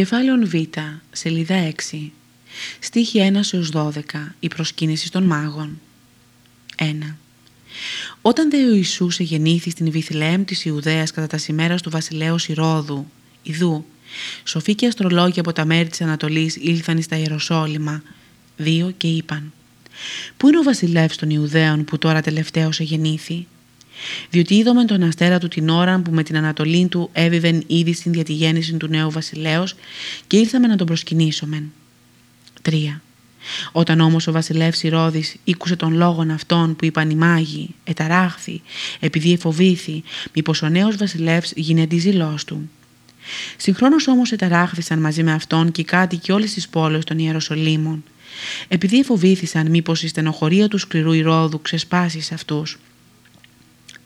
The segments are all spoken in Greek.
Κεφάλαιο Β, σελίδα 6, στίχη 1 έως 12, η προσκύνηση των μάγων. 1. Όταν δε ο Ιησούς εγεννήθη στην Βιθλεέμ της Ιουδαίας κατά τα σημέρας του βασιλέως Ηρώδου, Ιδού, σοφοί και αστρολόγοι από τα μέρη της Ανατολής ήλθαν στα Ιεροσόλυμα, δύο και είπαν «Πού είναι ο βασιλεύς των Ιουδαίων που τώρα τελευταίος εγεννήθη» διότι είδομεν τον αστέρα του την ώρα που με την ανατολή του έβηβεν ήδη στην διατηγέννηση του νέου βασιλέως και ήρθαμε να τον προσκυνήσομεν. 3. Όταν όμως ο βασιλεύς Ηρώδης ήκουσε τον λόγον αυτών που είπαν οι μάγοι, εταράχθη, επειδή εφοβήθη, μήπως ο νέος βασιλεύς γίνει αντιζηλός του. Συγχρόνως όμως εταράχθησαν μαζί με αυτόν και οι κάτοικοι όλες τις πόλεις των Ιεροσολύμων, επειδή εφοβήθησαν μήπως η στενοχωρία του σκληρού Ηρώδου ξεσπάσει σε αυτούς.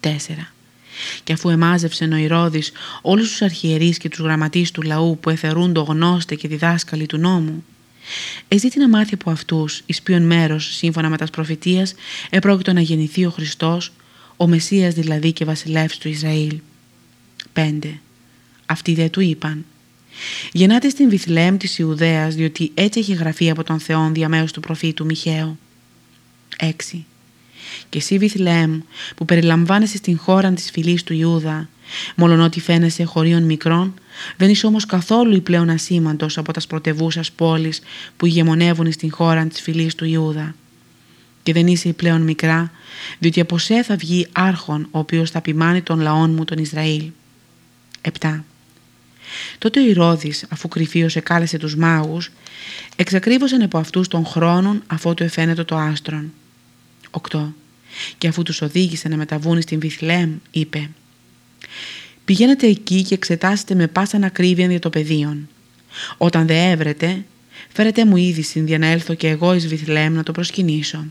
4. Και αφού εμάζευσε ο Ηρώδης όλους τους αρχιερείς και τους γραμματείς του λαού που εθερούν το γνώστε και διδάσκαλοι του νόμου, Εζήτη να μάθει από αυτούς, εις ποιον μέρος, σύμφωνα με τας προφητείας, επρόκειτο να γεννηθεί ο Χριστός, ο Μεσσίας δηλαδή και βασιλεύς του Ισραήλ. 5. Αυτοί δεν του είπαν. Γεννάτε στην Βιθλέμ της Ιουδαίας, διότι έτσι έχει γραφεί από τον Θεόν διαμέσου του προφήτου Μιχαίου. 6. Και εσύ Βιθλέμ, που περιλαμβάνεσαι στην χώρα της φυλής του Ιούδα, μόλον ότι φαίνεσαι χωρίων μικρών, δεν είσαι όμως καθόλου η πλέον ασήμαντος από τα πρωτευούσας πόλεις που ηγεμονεύουν στην χώρα της φυλής του Ιούδα. Και δεν είσαι η πλέον μικρά, διότι από σε θα βγει άρχον ο οποίος θα ποιμάνει τον λαόν μου τον Ισραήλ. 7. Τότε ο Ηρώδης, αφού κρυφίως εκάλεσε τους μάγους, εξακρίβωσαν από αυτούς των χρόνων αφού του εφαίνεται το άστρον. 8. Και αφού τους οδήγησε να μεταβούν στην Βιθλέμ, είπε Πηγαίνετε εκεί και εξετάσετε με πάσα ακρίβεια για το πεδίο. Όταν δε έβρετε, φέρετε μου είδηση για να έλθω και εγώ εις Βιθλέμ να το προσκυνήσω.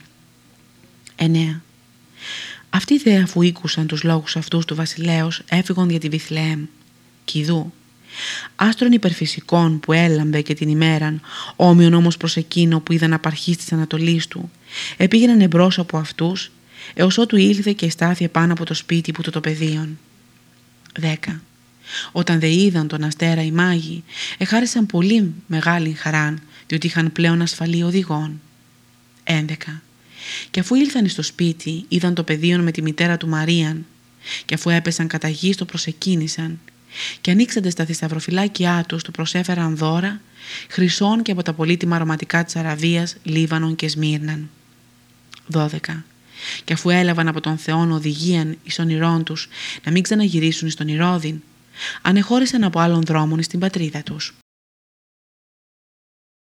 9. Αυτοί δε αφού ήκουσαν τους λόγους αυτούς του βασιλέως έφυγαν για τη Βιθλέμ. Κιδού. Άστρων υπερφυσικών που έλαμπε και την ημέραν, όμοιον όμως προς εκείνο που είδαν απαρχής της Ανατολής του, επήγαιναν εμπρός από αυτούς, έως ότου ήλθε και στάθη πάνω από το σπίτι που το το πεδίον. 10. Όταν δε είδαν τον αστέρα οι μάγοι, εχάρισαν πολύ μεγάλη χαράν, διότι είχαν πλέον ασφαλή οδηγών. 11. Και αφού ήλθαν στο σπίτι, είδαν το παιδίον με τη μητέρα του Μαρίαν, και αφού έπεσαν κατά γη, το προσεκίνησαν, και ανοίξαντε στα θησαυροφυλάκια τους, του προσέφεραν δώρα, χρυσών και από τα πολύτιμα αρωματικά της Αραβίας, Λίβανον και Σμύρναν. 12 και αφού έλαβαν από τον Θεόν οδηγίαν εις όνειρών τους να μην ξαναγυρίσουν στον Ηρώδην, ανεχώρησαν από άλλων δρόμων στην πατρίδα τους.